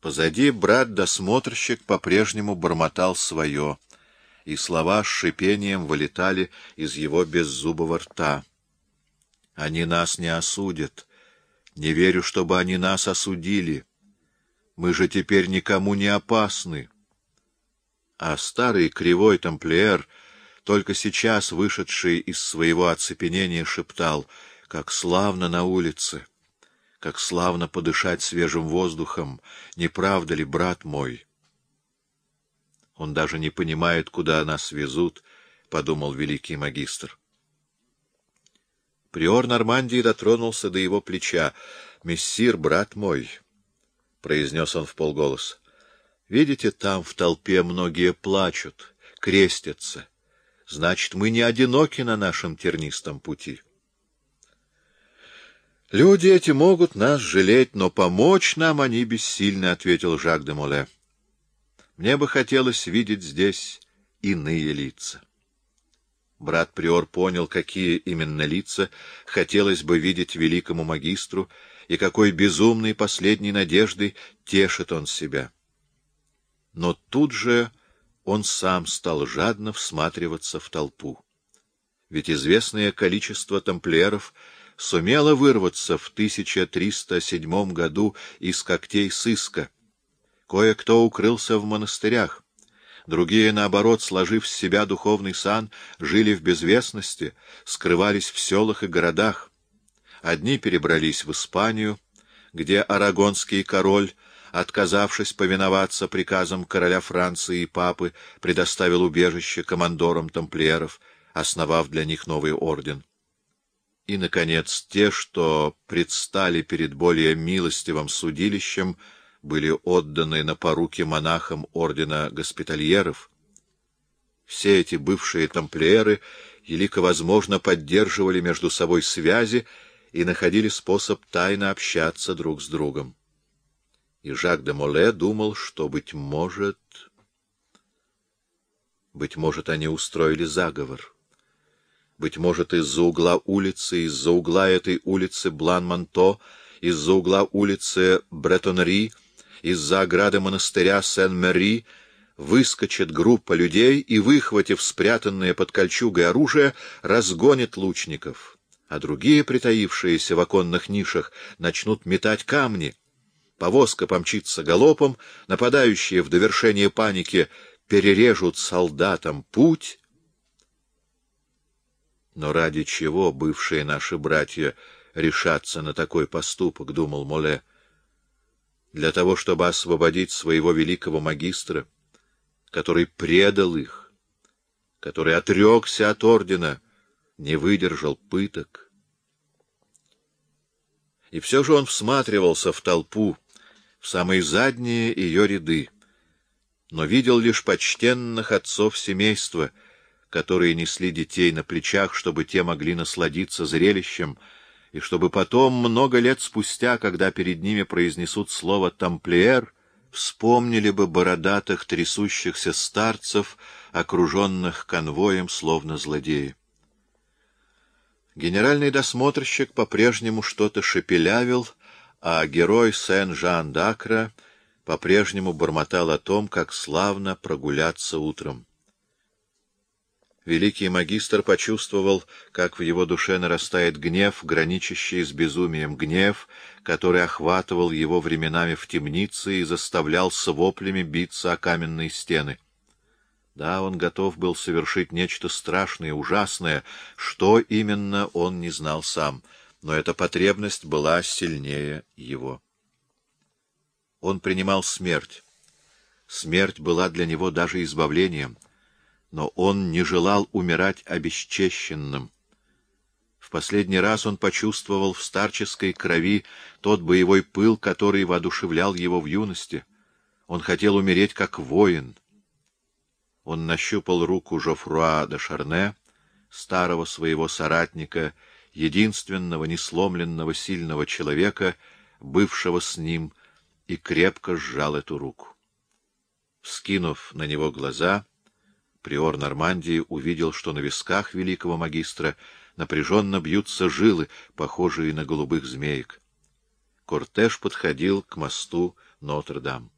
Позади брат-досмотрщик по-прежнему бормотал свое, и слова с шипением вылетали из его беззубого рта. «Они нас не осудят. Не верю, чтобы они нас осудили. Мы же теперь никому не опасны». А старый кривой тамплиер, только сейчас вышедший из своего оцепенения, шептал, «Как славно на улице!» Как славно подышать свежим воздухом, не правда ли, брат мой? Он даже не понимает, куда нас везут, — подумал великий магистр. Приор Нормандии дотронулся до его плеча. — Мессир, брат мой, — произнес он в полголоса, — видите, там в толпе многие плачут, крестятся. Значит, мы не одиноки на нашем тернистом пути. — Люди эти могут нас жалеть, но помочь нам они бессильны, — ответил Жак де Моле. Мне бы хотелось видеть здесь иные лица. Брат Приор понял, какие именно лица хотелось бы видеть великому магистру, и какой безумной последней надеждой тешит он себя. Но тут же он сам стал жадно всматриваться в толпу. Ведь известное количество тамплиеров — сумела вырваться в 1307 году из когтей сыска. Кое-кто укрылся в монастырях. Другие, наоборот, сложив с себя духовный сан, жили в безвестности, скрывались в селах и городах. Одни перебрались в Испанию, где арагонский король, отказавшись повиноваться приказам короля Франции и папы, предоставил убежище командорам тамплиеров, основав для них новый орден и, наконец, те, что предстали перед более милостивым судилищем, были отданы на поруки монахам ордена госпитальеров. Все эти бывшие тамплиеры елико возможно поддерживали между собой связи и находили способ тайно общаться друг с другом. И Жак де Моле думал, что, быть может... Быть может, они устроили заговор. Быть может, из-за угла улицы, из-за угла этой улицы Блан-Манто, из-за угла улицы Бретонри, из-за ограды монастыря Сен-Мери выскочит группа людей и, выхватив спрятанное под кольчугой оружие, разгонит лучников, а другие, притаившиеся в оконных нишах, начнут метать камни. Повозка помчится галопом, нападающие в довершение паники перережут солдатам путь, но ради чего бывшие наши братья решатся на такой поступок, — думал Моле. Для того, чтобы освободить своего великого магистра, который предал их, который отрекся от ордена, не выдержал пыток. И все же он всматривался в толпу, в самые задние ее ряды, но видел лишь почтенных отцов семейства — которые несли детей на плечах, чтобы те могли насладиться зрелищем, и чтобы потом, много лет спустя, когда перед ними произнесут слово «тамплиер», вспомнили бы бородатых трясущихся старцев, окруженных конвоем, словно злодеи. Генеральный досмотрщик по-прежнему что-то шепелявил, а герой Сен-Жан-Дакра по-прежнему бормотал о том, как славно прогуляться утром. Великий магистр почувствовал, как в его душе нарастает гнев, граничащий с безумием, гнев, который охватывал его временами в темнице и заставлял с воплями биться о каменные стены. Да, он готов был совершить нечто страшное, ужасное, что именно он не знал сам, но эта потребность была сильнее его. Он принимал смерть. Смерть была для него даже избавлением — но он не желал умирать обесчещенным. В последний раз он почувствовал в старческой крови тот боевой пыл, который воодушевлял его в юности. Он хотел умереть как воин. Он нащупал руку Жофруа де Шарне, старого своего соратника, единственного несломленного сильного человека, бывшего с ним, и крепко сжал эту руку. Скинув на него глаза, Приор Нормандии увидел, что на висках великого магистра напряженно бьются жилы, похожие на голубых змеек. Кортеж подходил к мосту Нотр-Дам.